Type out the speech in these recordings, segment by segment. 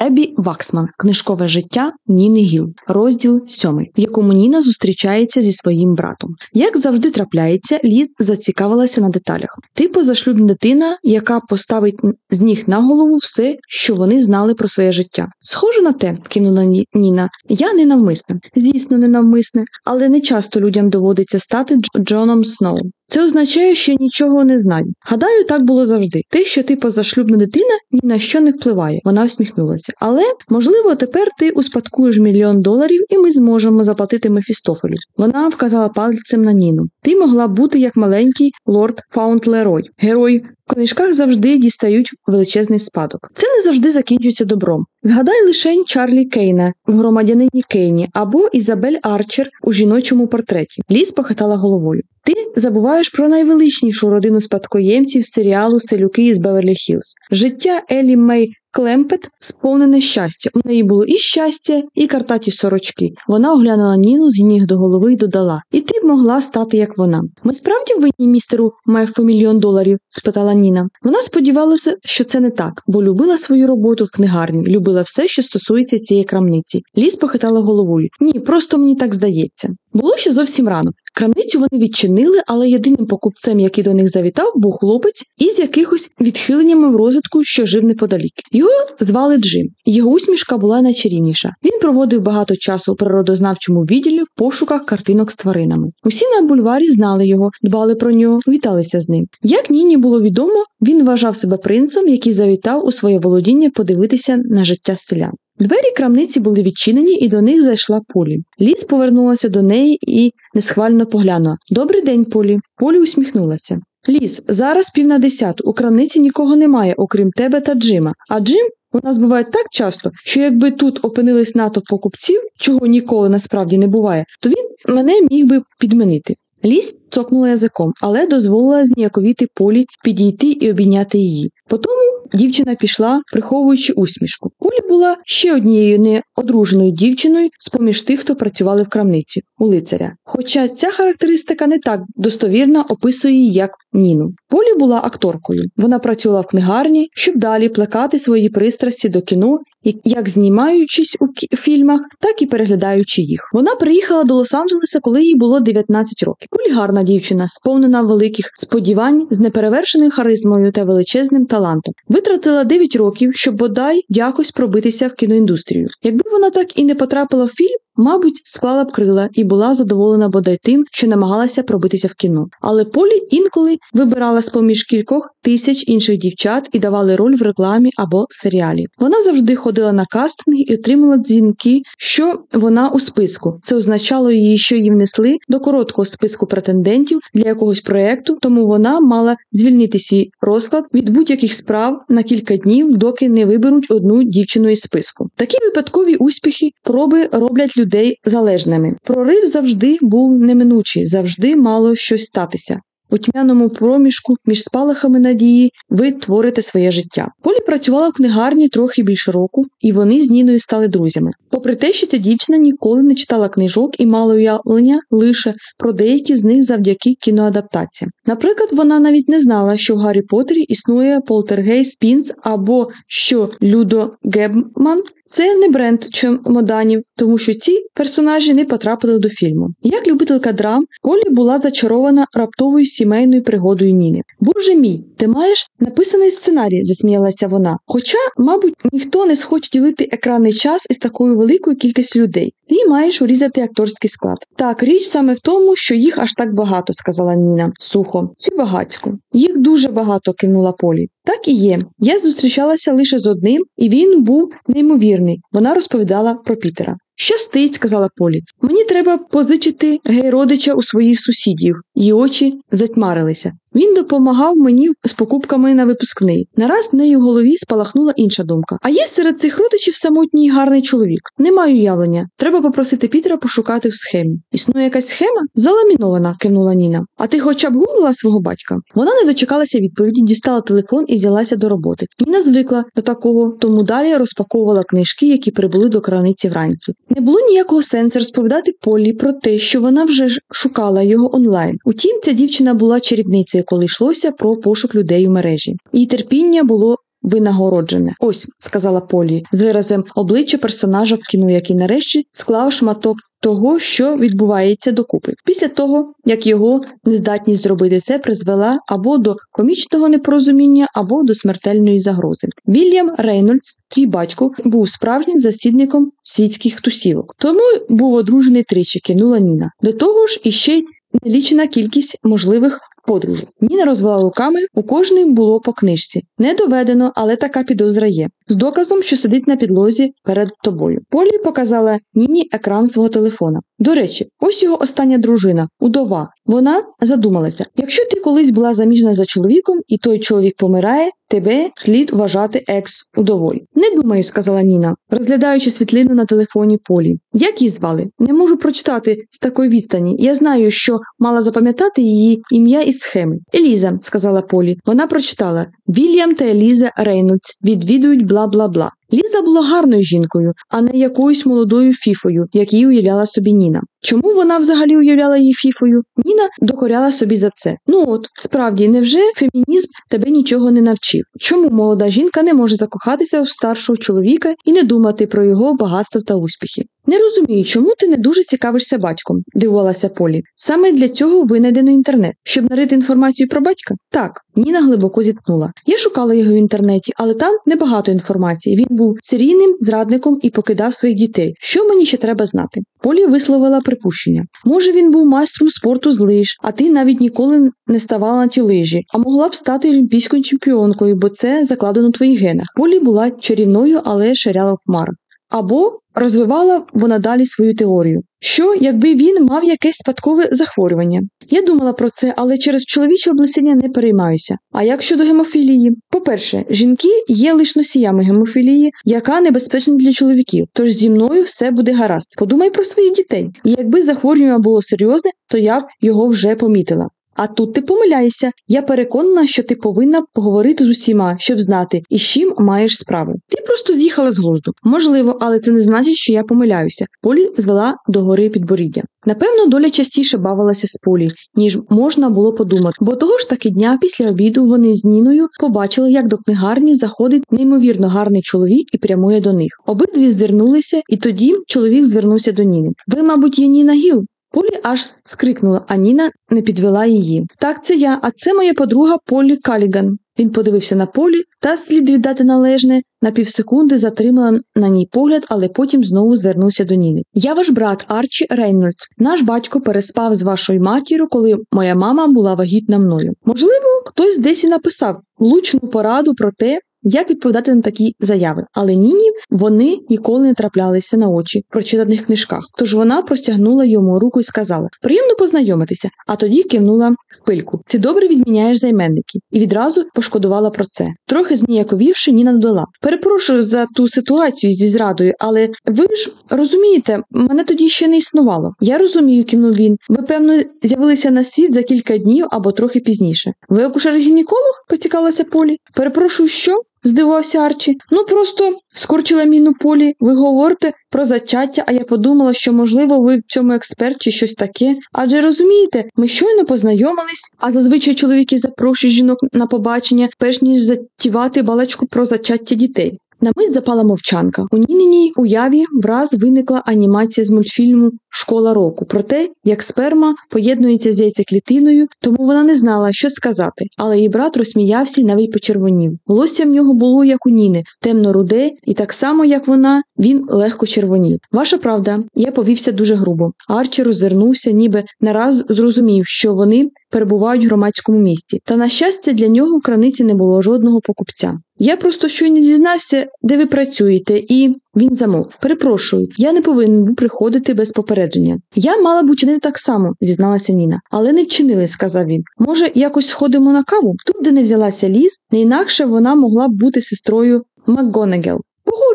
Ебі Ваксман, книжкове життя Ніни Гіл, розділ 7, в якому Ніна зустрічається зі своїм братом. Як завжди трапляється, Ліз зацікавилася на деталях. Ти позашлюбна дитина, яка поставить з ніг на голову все, що вони знали про своє життя. Схоже на те, кинула Ніна. Я ненавмисне. Звісно, ненавмисне, але не часто людям доводиться стати Дж- Джоном Сноу. Це означає, що нічого не знаю. Гадаю, так було завжди. Те, що ти позашлюбна дитина, ні на що не впливає. Вона всміхнулася. Але можливо, тепер ти успадкуєш мільйон доларів, і ми зможемо заплатити Мефістофелю. Вона вказала пальцем на Ніну. Ти могла бути як маленький лорд Фаунтлерой, герой. В книжках завжди дістають величезний спадок. Це не завжди закінчується добром. Згадай лише Чарлі Кейна в громадянині Кейні або Ізабель Арчер у жіночому портреті. Ліс похитала головою. Ти забуваєш про найвеличнішу родину спадкоємців серіалу Селюки із Беверлі Хілз. Життя Елі Мей Клемпет сповнене щастя. У неї було і щастя, і картаті сорочки. Вона оглянула Ніну з ніг до голови і додала: І ти б могла стати як вона. Ми справді винні містеру Мефу мільйон доларів? спитала Ніна. Вона сподівалася, що це не так, бо любила свою роботу в книгарні, любила все, що стосується цієї крамниці. Ліс похитала головою. Ні, просто мені так здається. Було ще зовсім рано. Крамницю вони відчинили, але єдиним покупцем, який до них завітав, був хлопець із якихось відхиленнями в розвитку, що жив неподалік. Його звали Джим. Його усмішка була найчарівніша. Він проводив багато часу у природознавчому відділі в пошуках картинок з тваринами. Усі на бульварі знали його, дбали про нього, віталися з ним. Як Ніні було відомо, він вважав себе принцем, який завітав у своє володіння подивитися на життя селян. Двері крамниці були відчинені, і до них зайшла Полі. Ліс повернулася до неї і несхвально поглянула. Добрий день, Полі. Полі усміхнулася. Ліс, зараз пів на десяту. У крамниці нікого немає, окрім тебе та Джима. А Джим у нас буває так часто, що якби тут опинились натовп покупців, чого ніколи насправді не буває, то він мене міг би підмінити. Ліс цокнула язиком, але дозволила зніяковіти полі підійти і обійняти її. Потому дівчина пішла, приховуючи усмішку. Полі була ще однією неодруженою дівчиною з поміж тих, хто працювали в крамниці у лицаря. Хоча ця характеристика не так достовірно описує її як Ніну. Полі була акторкою. Вона працювала в книгарні, щоб далі плекати свої пристрасті до кіно, як знімаючись у фільмах, так і переглядаючи їх. Вона приїхала до Лос-Анджелеса, коли їй було 19 років. Полігарна дівчина, сповнена великих сподівань з неперевершеною харизмою та величезним талантом. Витратила 9 років, щоб бодай якось пробитися в кіноіндустрію. Якби вона так і не потрапила в фільм, Мабуть, склала б крила і була задоволена бодай тим, що намагалася пробитися в кіно. Але Полі інколи вибирала з поміж кількох тисяч інших дівчат і давали роль в рекламі або серіалі. Вона завжди ходила на кастинги і отримала дзвінки, що вона у списку. Це означало її, що її внесли до короткого списку претендентів для якогось проєкту, тому вона мала звільнити свій розклад від будь-яких справ на кілька днів, доки не виберуть одну дівчину із списку. Такі випадкові успіхи проби роблять людей залежними. Прорив завжди був неминучий, завжди мало щось статися. У тьмяному проміжку між спалахами надії ви творите своє життя. Полі працювала в книгарні трохи більше року, і вони з Ніною стали друзями. Попри те, що ця дівчина ніколи не читала книжок і мала уявлення лише про деякі з них завдяки кіноадаптаціям. Наприклад, вона навіть не знала, що в Гаррі Поттері існує Полтергейст Пінц або що Людо Гебман це не бренд чемоданів, тому що ці персонажі не потрапили до фільму. Як любителька драм, Колі була зачарована раптовою сімейною пригодою Ніни. Боже мій, ти маєш написаний сценарій, засміялася вона. Хоча, мабуть, ніхто не схоче ділити екранний час із такою великою кількістю людей. Ти маєш урізати акторський склад. Так, річ саме в тому, що їх аж так багато, сказала Ніна сухо. Чи багатько. Їх дуже багато, кивнула Полі. Так і є. Я зустрічалася лише з одним, і він був неймовірний. Вона розповідала про Пітера. Щастить, сказала Полі. Мені треба позичити гей-родича у своїх сусідів. Її очі затьмарилися. Він допомагав мені з покупками на випускний. Нараз в неї в голові спалахнула інша думка. А є серед цих родичів самотній гарний чоловік. Не маю уявлення. Треба попросити Пітера пошукати в схемі. Існує якась схема? Заламінована, кивнула Ніна. А ти хоча б гуглила свого батька? Вона не дочекалася відповіді, дістала телефон і взялася до роботи. Ніна звикла до такого, тому далі розпаковувала книжки, які прибули до краниці вранці. Не було ніякого сенсу розповідати Полі про те, що вона вже шукала його онлайн. Утім, ця дівчина була чарівницею, коли йшлося про пошук людей у мережі. Її терпіння було винагороджене. Ось, сказала Полі, з виразом обличчя персонажа в кіно, який нарешті склав шматок. Того, що відбувається докупи, після того як його нездатність зробити це призвела або до комічного непорозуміння, або до смертельної загрози. Вільям Рейнольдс, твій батько, був справжнім засідником світських тусівок, тому був одружений тричі, кинула Ніна. До того ж, іще нелічена кількість можливих подружок. Ніна розвела руками, у кожної було по книжці. Не доведено, але така підозра є. З доказом, що сидить на підлозі перед тобою. Полі показала Ніні екран свого телефона. До речі, ось його остання дружина, удова. Вона задумалася: якщо ти колись була заміжна за чоловіком, і той чоловік помирає, тебе слід вважати екс удовою. Не думаю, сказала Ніна, розглядаючи світлину на телефоні Полі. Як її звали? Не можу прочитати з такої відстані. Я знаю, що мала запам'ятати її ім'я і схеми. Еліза, сказала Полі. Вона прочитала Вільям та Еліза Рейнольдс відвідують бла бла бла. Ліза була гарною жінкою, а не якоюсь молодою фіфою, як її уявляла собі Ніна. Чому вона взагалі уявляла її фіфою? Ніна докоряла собі за це. Ну от, справді, невже фемінізм тебе нічого не навчив? Чому молода жінка не може закохатися в старшого чоловіка і не думати про його багатство та успіхи? Не розумію, чому ти не дуже цікавишся батьком, дивувалася Полі. Саме для цього винайдено інтернет, щоб нарити інформацію про батька? Так, Ніна глибоко зіткнула. Я шукала його в інтернеті, але там небагато інформації. Він був серійним зрадником і покидав своїх дітей. Що мені ще треба знати? Полі висловила припущення. Може, він був майстром спорту з лиж, а ти навіть ніколи не ставала на ті лижі, а могла б стати олімпійською чемпіонкою, бо це закладено в твоїх генах. Полі була чарівною, але ширяла в хмарах. Або розвивала вона далі свою теорію. Що, якби він мав якесь спадкове захворювання? Я думала про це, але через чоловіче облесіння не переймаюся. А як щодо гемофілії? По-перше, жінки є лише носіями гемофілії, яка небезпечна для чоловіків, тож зі мною все буде гаразд. Подумай про своїх дітей. І якби захворювання було серйозне, то я б його вже помітила. А тут ти помиляєшся. Я переконана, що ти повинна поговорити з усіма, щоб знати, із чим маєш справу. Ти просто з'їхала з глузду. Можливо, але це не значить, що я помиляюся. Полі звела до гори підборіддя. Напевно, доля частіше бавилася з полі, ніж можна було подумати, бо того ж таки дня після обіду вони з Ніною побачили, як до книгарні заходить неймовірно гарний чоловік і прямує до них. Обидві звернулися, і тоді чоловік звернувся до Ніни. Ви, мабуть, є Ніна Гіл? Полі аж скрикнула, а Ніна не підвела її. Так, це я, а це моя подруга Полі Каліган. Він подивився на полі та слід віддати належне, на півсекунди затримала на ній погляд, але потім знову звернувся до Ніни. Я ваш брат Арчі Рейнольдс. Наш батько переспав з вашою матір'ю, коли моя мама була вагітна мною. Можливо, хтось десь і написав влучну пораду про те, як відповідати на такі заяви. Але Ніні вони ніколи не траплялися на очі в прочитаних книжках. Тож вона простягнула йому руку і сказала: Приємно познайомитися, а тоді кивнула в пильку. Ти добре відміняєш займенники, і відразу пошкодувала про це. Трохи зніяковівши, Ніна додала: Перепрошую за ту ситуацію зі зрадою, але ви ж розумієте, мене тоді ще не існувало. Я розумію, кивнув він. Ви, певно, з'явилися на світ за кілька днів або трохи пізніше. Ви акушер-гінеколог? поцікалася Полі. Перепрошую, що? Здивувався Арчі. Ну просто скорчила міну полі. Ви говорите про зачаття, а я подумала, що, можливо, ви в цьому експерт чи щось таке. Адже розумієте, ми щойно познайомились, а зазвичай чоловіки запрошують жінок на побачення, перш ніж затівати балачку про зачаття дітей. На мить запала мовчанка. У Ніниній уяві враз виникла анімація з мультфільму Школа року про те, як сперма поєднується з яйцеклітиною, тому вона не знала, що сказати, але її брат розсміявся і навіть почервонів. Волосся в нього було, як у Ніни, темно руде, і так само, як вона, він легко червонів. Ваша правда, я повівся дуже грубо. Арчі розвернувся, ніби нараз зрозумів, що вони перебувають в громадському місті. Та, на щастя, для нього в краниці не було жодного покупця. Я просто щойно дізнався, де ви працюєте, і він замовк. Перепрошую, я не повинен був приходити без попередження. Я мала б учинити так само, зізналася Ніна. Але не вчинили, сказав він. Може, якось сходимо на каву? Тут, де не взялася ліс, не інакше вона могла б бути сестрою МакГонагел.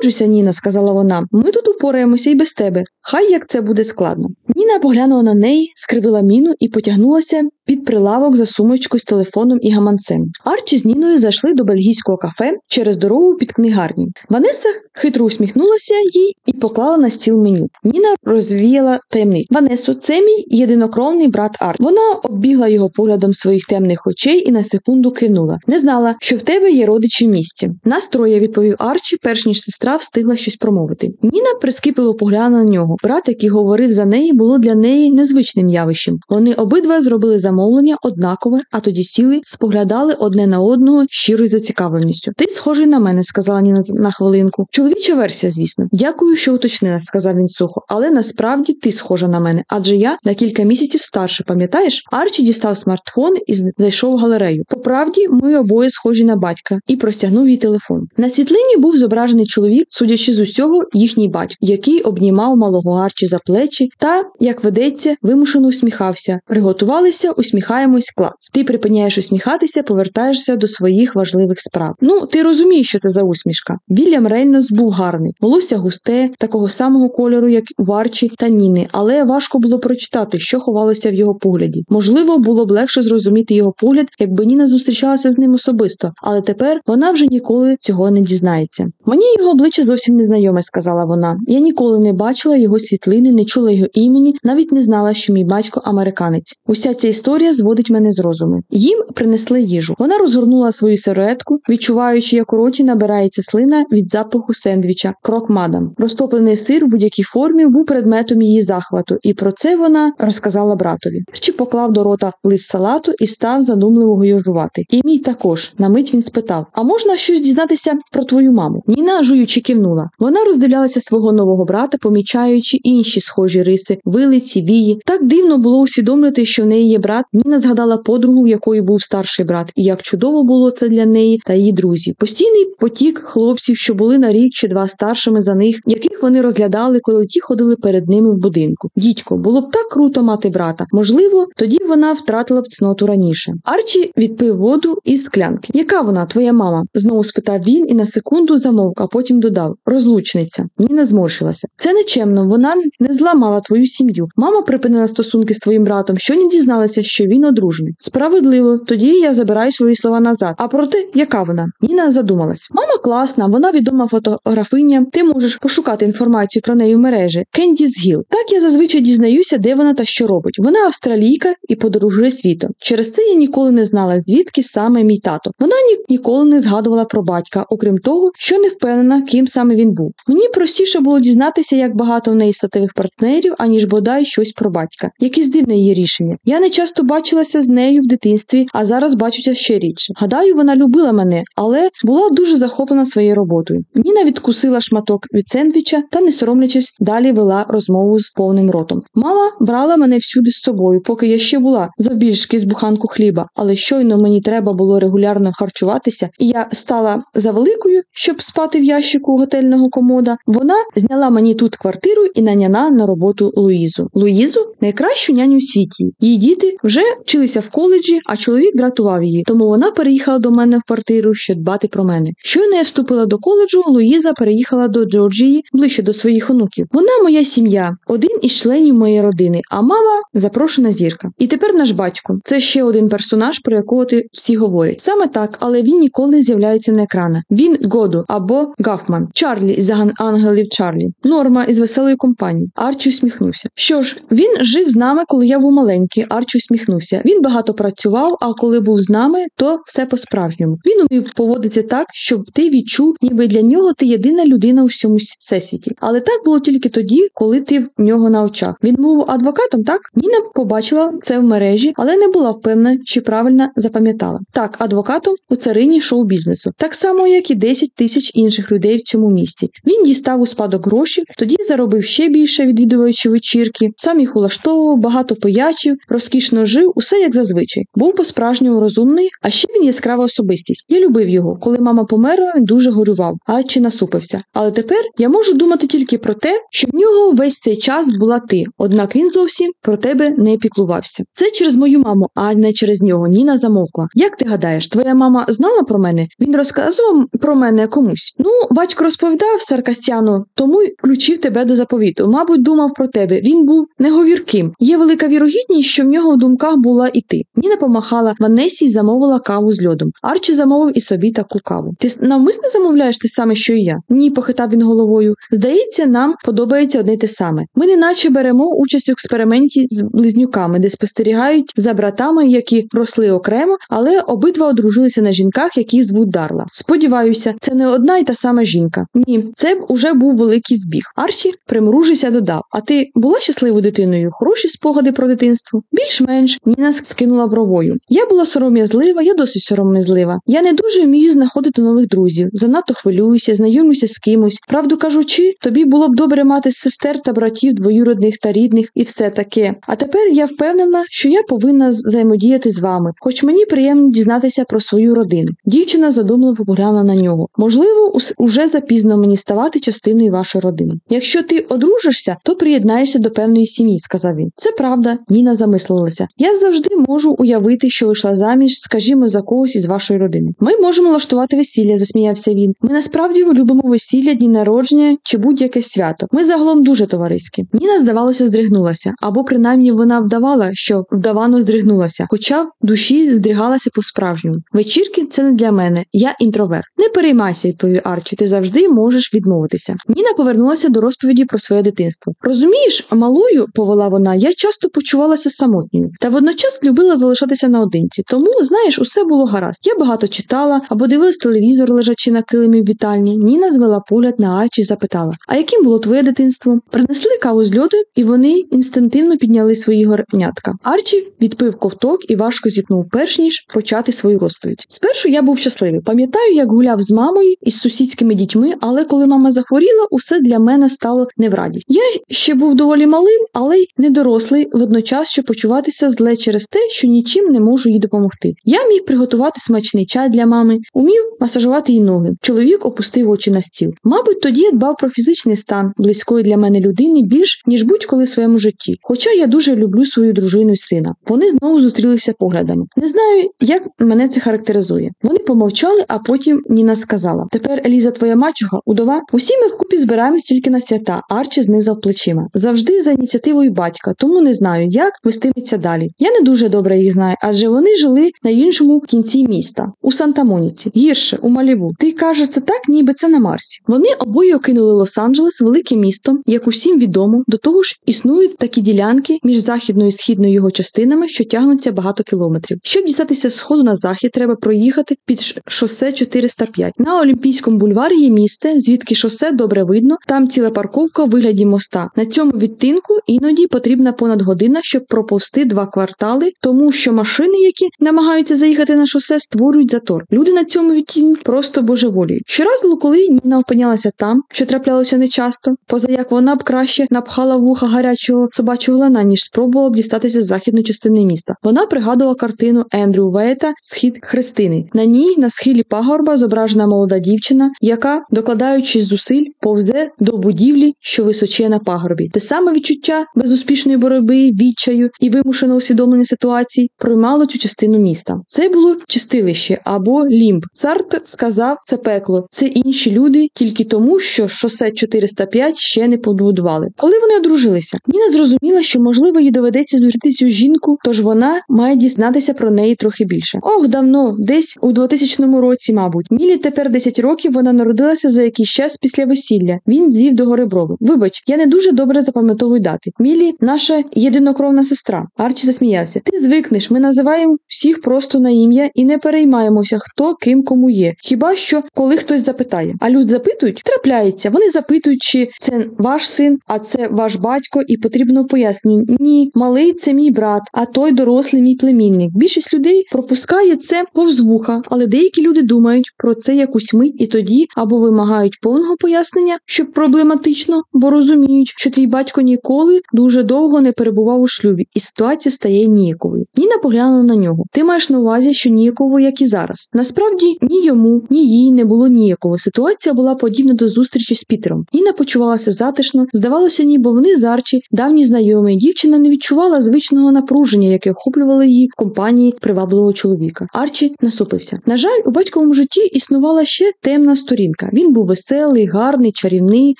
Погоджуйся, Ніна, сказала вона. Ми тут упораємося і без тебе. Хай як це буде складно. Ніна поглянула на неї, скривила міну і потягнулася під прилавок за сумочкою з телефоном і гаманцем. Арчі з Ніною зайшли до бельгійського кафе через дорогу під книгарні. Ванеса хитро усміхнулася їй і поклала на стіл меню. Ніна розвіяла таємницю. Ванесу, це мій єдинокровний брат Арт. Вона оббігла його поглядом своїх темних очей і на секунду кивнула. Не знала, що в тебе є родичі в місті. Нас троє, відповів Арчі, перш ніж сестра встигла щось промовити. Ніна прискіпливо поглянула на нього. Брат, який говорив за неї, було для неї незвичним явищем. Вони обидва зробили замовлення однакове, а тоді сіли, споглядали одне на одного щирою зацікавленістю. Ти схожий на мене, сказала Ніна на хвилинку. Чоловіча версія, звісно. Дякую, що уточнила, сказав він сухо. Але насправді ти схожа на мене, адже я на кілька місяців старше. Пам'ятаєш? Арчі дістав смартфон і зайшов в галерею. По правді, ми обоє схожі на батька і простягнув їй телефон. На світлині був зображений чоловік, судячи з усього, їхній батько, який обнімав малого Арчі за плечі та, як ведеться, вимушено усміхався. Приготувалися, усміхаємось, клац. Ти припиняєш усміхатися, повертаєшся до своїх важливих справ. Ну, ти розумієш, що це за усмішка. Вільям Рейнольдс був гарний, волосся густе, такого самого кольору, як у Арчі та Ніни, але важко було прочитати, що ховалося в його погляді. Можливо, було б легше зрозуміти його погляд, якби Ніна зустрічалася з ним особисто, але тепер вона вже ніколи цього не дізнається. Мені його обличчя зовсім не знайоме, сказала вона. Я ніколи не бачила його світлини, не чула його імені, навіть не знала, що мій батько американець. Уся ця історія зводить мене з розуму. Їм принесли їжу. Вона розгорнула свою серветку, відчуваючи, як у роті набирається слина від запаху сендвіча, крок мадам. Розтоплений сир в будь-якій формі був предметом її захвату, і про це вона розказала братові. Чи поклав до рота лист салату і став задумливо його жувати. І мій також. На мить він спитав: А можна щось дізнатися про твою маму? Ніна жуючи кивнула. Вона роздивлялася свого нового брата, помічаючи інші схожі риси, вилиці, вії. Так дивно було усвідомити, що в неї є брат. Ніна згадала подругу, в якої був старший брат, і як чудово було це для неї та її друзів. Постійний потік хлопців, що були на рік чи два старшими за них, яких вони розглядали, коли ті ходили перед ними в будинку. Дідько, було б так круто мати брата. Можливо, тоді вона втратила б цноту раніше. Арчі відпив воду із склянки. Яка вона, твоя мама? знову спитав він і на секунду замовк, а потім додав розлучниця. Ніна зморщилася. Це нечемно, вона не зламала твою сім'ю. Мама припинила стосунки з твоїм братом, що не дізналася, що він одружений. Справедливо, тоді я забираю свої слова назад. А проте, яка вона? Ніна задумалась. Мама класна, вона відома фотографиня. Ти можеш пошукати інформацію про неї в мережі. Кендіс Гіл. Так я зазвичай дізнаюся, де вона та що робить. Вона австралійка і подорожує світом. Через це я ніколи не знала, звідки саме мій тато. Вона ні ніколи не згадувала про батька, окрім того, що не впевнена, ким саме він був. Мені простіше було дізнатися, як багато в неї статевих партнерів, аніж бодай щось про батька. Якесь дивне її рішення. Я не часто бачилася з нею в дитинстві, а зараз бачуся ще рідше. Гадаю, вона любила мене, але була дуже захоплена своєю роботою. Ніна відкусила шматок від сендвіча та, не соромлячись, далі вела розмову з повним ротом. Мама брала мене всюди з собою, поки я ще була завбільшки з буханку хліба, але щойно мені треба було регулярно харчуватися, і я стала за великою, щоб спати в ящику готельного комода. Вона зняла мені тут квартиру і наняла на роботу Луїзу. Луїзу найкращу няню у світі. Її діти вже вчилися в коледжі, а чоловік дратував її, тому вона переїхала до мене в квартиру, щоб дбати про мене. Щойно я вступила до коледжу, Луїза переїхала до Джорджії ближче до своїх онуків. Вона моя сім'я, один із членів моєї родини, а мама запрошена зірка. І тепер наш батько. Це ще один персонаж, про якого ти всі говорять. Саме так, але він ніколи не з'являється на екранах. Він Году або Гафман, Чарлі із ангелів Чарлі, Норма із веселої компанії. Арчі усміхнувся. Що ж, він жив з нами, коли я був маленький. Арчі усміхнувся. Він багато працював, а коли був з нами, то все по-справжньому. Він умів поводитися так, щоб ти відчув, ніби для нього ти єдина людина у всьому всесвіті. Але так було тільки тоді, коли ти в нього на очах. Він був адвокатом, так? Ніна побачила це в мережі, але не була впевнена, чи правильно запам'ятала. Так, адвокатом у царині шоу-бізнесу, так само, як і 10 тисяч інших людей в цьому місті. Він дістав у спадок гроші, тоді заробив ще більше, відвідуючи вечірки, сам їх улаштовував, багато поячів, розкішно жив, усе як зазвичай. Був по-справжньому розумний, а ще він яскрава особистість. Я любив його. Коли мама померла, він дуже горював, а чи насупився. Але тепер я можу думати тільки про те, що в нього весь цей час була ти, однак він зовсім про тебе не піклувався. Це через мою маму, а не через нього. Ніна замовкла. Як ти гадаєш, твоя мама знала про мене? Він розказував про мене комусь. Ну, батько розповідав Саркастяну, тому й включив тебе до заповіту. Мабуть, думав про тебе. Він був неговірким. Є велика вірогідність, що в нього в думках була і ти. Ніна помахала Ванесі і замовила каву з льодом. Арчі замовив і собі таку каву. Ти навмисно замовляєш те саме, що і я? Ні, похитав він головою. Здається, нам подобається одне те саме. Ми неначе беремо участь у експерименті з близнюками, де спостерігають за братами, які росли окремо, але обидва одружилися на жінках, які звуть Дарла. Сподіваюся, це не одна й та сама жінка. Ні, це б уже був великий збіг. Арчі примружився, додав: А ти була щасливою дитиною? Хороші спогади про дитинство? Більш-менш Ніна скинула бровою. Я була сором'язлива, я досить сором'язлива. Я не дуже вмію знаходити нових друзів. Занадто хвилююся, знайомлюся з кимось. Правду кажучи, тобі було б добре мати сестер та братів, двоюродних та рідних, і все таке. А тепер я впевнена, що я повинна взаємодіяти з вами, хоч мені приємно дізнатися про свою родину. Дівчина задумливо поглянула на нього. Можливо, уже запізно мені ставати частиною вашої родини. Якщо ти одружишся, то приєднаєшся до певної сім'ї, сказав він. Це правда, Ніна замислилася. Я завжди можу уявити, що вийшла заміж, скажімо, за когось із вашої родини. Ми можемо влаштувати весілля, засміявся він. Ми насправді любимо весілля, дні народження чи будь-яке свято. Ми загалом дуже товариські. Ніна, здавалося, здригнулася, або принаймні вона вдавала, що вдавано здригнулася, хоча в душі здригалася по-справжньому. Вечірки це не для мене, я інтроверт. Не переймайся, відповів Арчі. Ти завжди можеш відмовитися. Ніна повернулася до розповіді про своє дитинство. Розумієш, малою, повела вона, я часто почувалася самотньою, та водночас любила залишатися наодинці. Тому, знаєш, усе було гаразд. Я багато читала або дивилась телевізор, лежачи на килимі в вітальні. Ніна звела погляд на Арчі і запитала: А яким було твоє дитинство? Принесли каву з льоду, і вони інстинктивно підняли свої горнятка. Арчі відпив ковток і важко зітнув, перш ніж почати свою розповідь. Спершу я був щасливий. Пам'ятаю, як гуляв з мамою і сусідськими дітьми, але коли мама захворіла, усе для мене стало не в радість. Я ще був доволі малим, але й не дорослий, водночас, щоб почуватися зле через те, що нічим не можу їй допомогти. Я міг приготувати смачний чай для мами, умів масажувати їй ноги. Чоловік опустив очі на стіл. Мабуть, тоді я дбав про фізичний стан близької для мене людини більш ніж будь-коли в своєму житті. Хоча я дуже люблю свою дружину і сина. Вони знову зустрілися поглядами. Не знаю, як мене це характеризує. Вони помовчали, а потім Ніна сказала: Тепер Еліза, твоя мачуха, удова. Усі ми вкупі збираємось тільки на свята. Арчі знизав плечима. Завжди за ініціативою батька, тому не знаю, як вестиметься далі. Я не дуже добре їх знаю, адже вони жили на іншому кінці міста, у Санта-Моніці, гірше у Маліву. Ти кажеш це так, ніби це на Марсі. Вони обоє окинули Лос-Анджелес, велике місто, як усім відомо. До того ж, існують такі ділянки між західною і східною його частинами, що тягнуться багато кілометрів. Щоб дістатися з сходу на захід, треба проїхати під шосе 405. На Олімпійському бульварі є місце, звідки шосе добре видно. Там ціла парковка у вигляді моста. На цьому відтинку іноді потрібна понад година, щоб проповсти два квартали, тому що машини, які намагаються заїхати на шосе, створюють затор. Люди на цьому відтінку просто божеволіють. Щоразу, коли Ніна опинялася там, що траплялося нечасто, поза як вона б краще напхала вуха гарячого собачого лана, ніж спробувала б дістатися з західної частини міста. Вона пригадувала картину Ендрю Вейта Схід Христини. На ній на схилі пагорба зображена молода дівчина, яка, докладаючи зусиль, повзе до будівлі, що височе на пагорбі. Те саме відчуття безуспішної боротьби, відчаю і вимушеного усвідомлення ситуацій проймало цю частину міста. Це було чистилище або лімб. Царт сказав, це пекло, це інші люди тільки тому, що шосе 405 ще не побудували. Коли вони одружилися, Ніна зрозуміла, що можливо їй доведеться зустріти цю жінку, тож вона має дізнатися про неї трохи більше. Ох, давно, десь у 2000 році, мабуть. Мілі тепер 10 років вона народилася за якийсь час після весілля. Він звів до гори брови. Вибач, я не дуже добре запам'ятовую дати. Мілі, наша єдинокровна сестра. Арчі засміявся. Ти звикнеш, ми називаємо всіх просто на ім'я і не переймаємося, хто ким кому є. Хіба що коли хтось запитає. А люд запитують, трапляється. Вони запитують, чи це ваш син, а це ваш батько, і потрібно пояснення. Ні, малий це мій брат, а той дорослий мій племінник. Більшість людей пропускає це повз вуха, але деякі люди думають про це якусь мить і тоді або вимагають повного пояснення, що проблематично, бо розуміють, що твій батько ніколи дуже довго не перебував у шлюбі, і ситуація стає ніяковою. Ніна поглянула на нього. Ти маєш на увазі, що ніяково, як і зараз. Насправді ні йому, ні їй не було ніяково. Ситуація була подібна до зустрічі з Пітером. Ніна почувалася затишно, здавалося, ніби вони з Арчі давні знайомі. Дівчина не відчувала звичного напруження, яке охоплювало її в компанії привабливого чоловіка. Арчі насупився. На жаль, у батьковому житті існувала ще темна сторінка. Він був веселий, гарний, чарівний,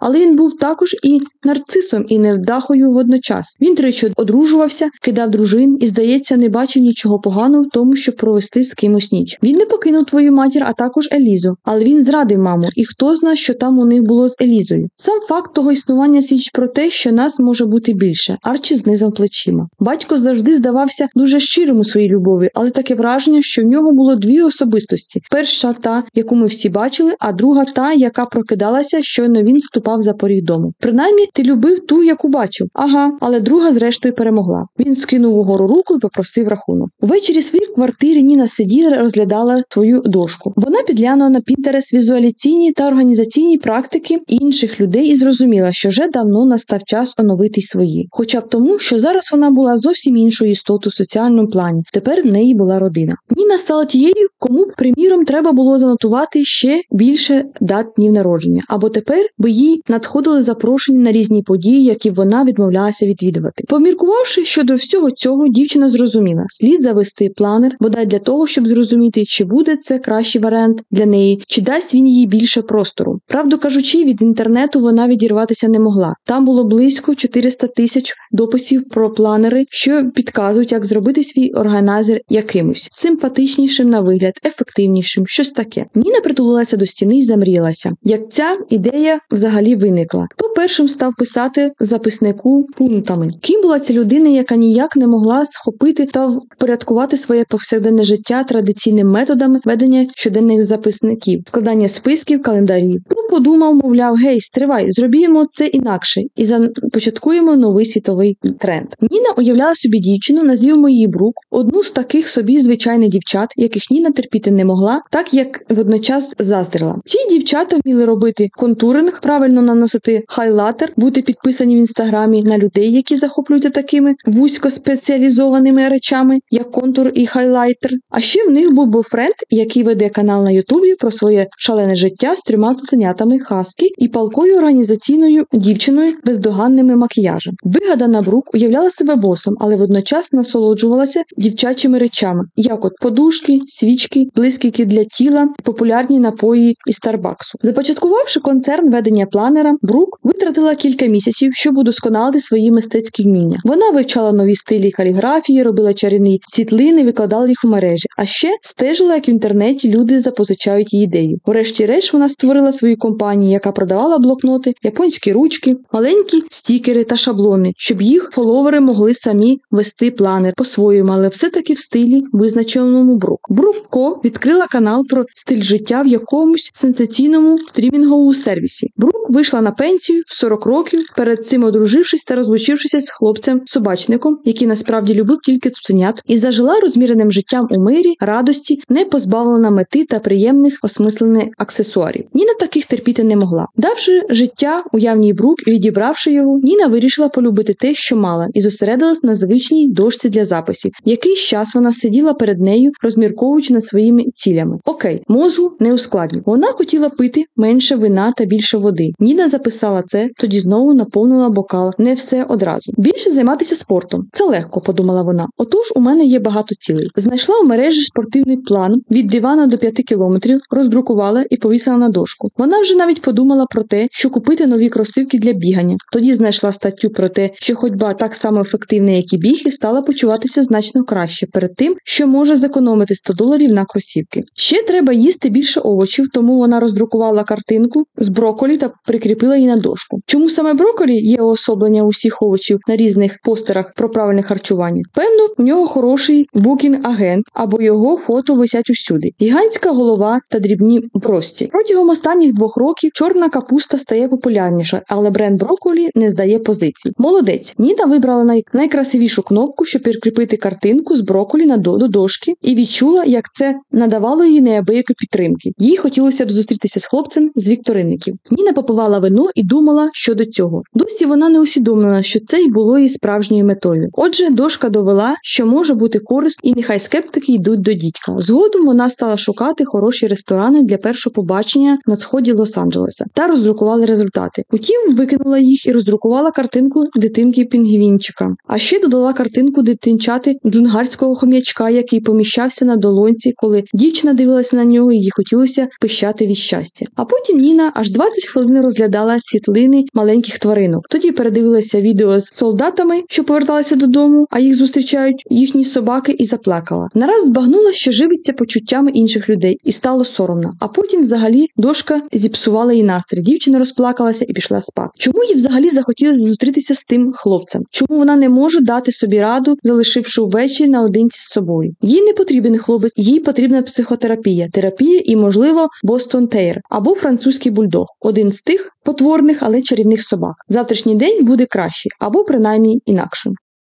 але він був також і нарцисом, і невдахою водночас. Він тричі одружувався, кидав дружин і, здається, не бачив нічого поганого в тому, щоб провести з кимось ніч. Він не покинув твою матір, а також Елізу, але він зрадив маму, і хто знає, що там у них було з Елізою. Сам факт того існування свідчить про те, що нас може бути більше. Арчі знизав плечима. Батько завжди здавався дуже щирим у своїй любові, але таке враження, що в нього було дві особистості: перша та, яку ми всі бачили, а друга та, яка прокидалася, щойно він ступав за поріг дому. Принаймні, ти любив ту, яку бачив. Ага, але друга, зрештою, перемогла. Він скинув угору руку і попросив рахунок. Увечері своїй квартирі Ніна сиділа, розглядала свою дошку. Вона підглянула на Пінтерес візуаліційні та організаційні практики інших людей і зрозуміла, що вже давно настав час оновити свої, хоча б тому, що зараз вона була зовсім іншою істотою в соціальному плані. Тепер в неї була родина. Ніна стала тією, кому, приміром, треба було занотувати ще більше дат днів народження, або тепер би їй надходили запрошення на різні події, які вона відмовлялася відвідувати. Поміркувавши щодо всього цього, дівчина зрозуміла, слід завести планер, бодай для того, щоб зрозуміти, чи буде це кращий варіант для неї, чи дасть він їй більше простору. Правду кажучи, від інтернету вона відірватися не могла. Там було близько 400 тисяч дописів про планери, що підказують, як зробити свій органайзер якимось симпатичнішим на вигляд, ефективнішим, щось таке. Ніна притулилася до стіни і замріялася. Як ця ідея взагалі виникла, хто першим став писати записнику пунктами? Ким була ця людина, яка ніяк не могла схопити та впорядкувати своє повсякденне життя традиційними методами ведення щоденних записників, складання списків, календарів. Подумав, мовляв, гей, стривай, зробімо це інакше і започаткуємо новий світовий тренд. Ніна уявляла собі дівчину, назвімо її Брук, одну з таких собі звичайних дівчат, яких Ніна терпіти не могла, так як водночас заздрила. Ці дівчата вміли робити контуринг, правильно наносити хайлатер, бути підписані в інстаграмі на людей, які захоплюються такими вузько спеціалізованими речами, як контур і хайлайтер. А ще в них був бойфренд, який веде канал на Ютубі про своє шалене життя з трьома тутенятами хаски і палкою організаційною дівчиною бездоганними макіяжем. Вигадана Брук уявляла себе босом, але водночас насолоджувалася дівчачими речами, як от подушки, свічки, блискіки для тіла, популярні напої і Старбаксу. Започаткувавши концерн ведення планера, Брук витратила кілька місяців, щоб удосконалити свої мистецькі вміння. Вона вивчала нові стилі каліграфії, робила чарівні світлини, викладала їх у мережі. А ще стежила, як в інтернеті люди запозичають її ідеї. Врешті-решт вона створила свою компанію, яка продавала блокноти, японські ручки, маленькі стікери та шаблони, щоб їх фоловери могли самі вести планер по-своєму, але все-таки в стилі, визначеному Брук. Брукко відкрила канал про стиль життя в якомусь сенсаційному стрімінговому сервісі. Брук вийшла на пенсію в 40 років, перед цим одружившись та розлучившися з хлопцем-собачником, який насправді любив тільки цуценят, і зажила розміреним життям у мирі, радості, не позбавлена мети та приємних осмислених аксесуарів. Ніна таких терпіти не могла. Давши життя уявній брук і відібравши його, Ніна вирішила полюбити те, що мала, і зосередилась на звичній дошці для записів. Якийсь час вона сиділа перед нею, розмірковуючи над своїми цілями. Окей, мозгу не ускладнює. Вона хотіла пити менше вина та більше води. Ніна записала це, тоді знову наповнила бокал. Не все одразу. Більше займатися спортом. Це легко, подумала вона. Отож, у мене є багато цілей. Знайшла у мережі спортивний план від дивана до 5 кілометрів, роздрукувала і повісила на дошку. Вона вже навіть подумала про те, що купити нові кросівки для бігання. Тоді знайшла статтю про те, що ходьба так само ефективна, як і біг, і стала почуватися значно краще перед тим, що може зекономити 100 доларів на кросівки. Ще треба їсти більше овочів, тому вона роздрукувала картинку з броколі та прикріпила її на дошку. Чому саме броколі є уособлення усіх овочів на різних постерах про правильне харчування? Певно, у нього хороший букінг-агент або його фото висять усюди. Гігантська голова та дрібні прості. Протягом останніх двох років чорна капуста стає популярніша, але бренд броколі не здає позицій. Молодець. Ніна вибрала най... найкрасивішу кнопку, щоб прикріпити картинку з броколі на до, до дошки, і відчула, як це надавало їй неабиякі підтримки. Їй хотілося б зустрітися з хлопцем з вікторинників. Ніна випивала вино і думала щодо цього. Досі вона не усвідомлена, що це й було її справжньою метою. Отже, дошка довела, що може бути користь, і нехай скептики йдуть до дідька. Згодом вона стала шукати хороші ресторани для першого побачення на сході Лос-Анджелеса та роздрукували результати. Утім, викинула їх і роздрукувала картинку дитинки пінгвінчика. А ще додала картинку дитинчати джунгарського хом'ячка, який поміщався на долонці, коли дівчина дивилася на нього і їй хотілося пищати від щастя. А потім Ніна аж 20 хвилин розглядала світлини маленьких тваринок. Тоді передивилася відео з солдатами, що поверталися додому, а їх зустрічають їхні собаки, і заплакала. Нараз збагнула, що живиться почуттями інших людей, і стало соромно. А потім, взагалі, дошка зіпсувала їй настрій. Дівчина розплакалася і пішла спати. Чому їй взагалі захотілося зустрітися з тим хлопцем? Чому вона не може дати собі раду, залишивши ввечері наодинці з собою? Їй не потрібен хлопець, їй потрібна психотерапія, терапія і, можливо, Бостон Тейр або французький бульдог один з тих потворних, але чарівних собак. Завтрашній день буде кращий або принаймні інакшим.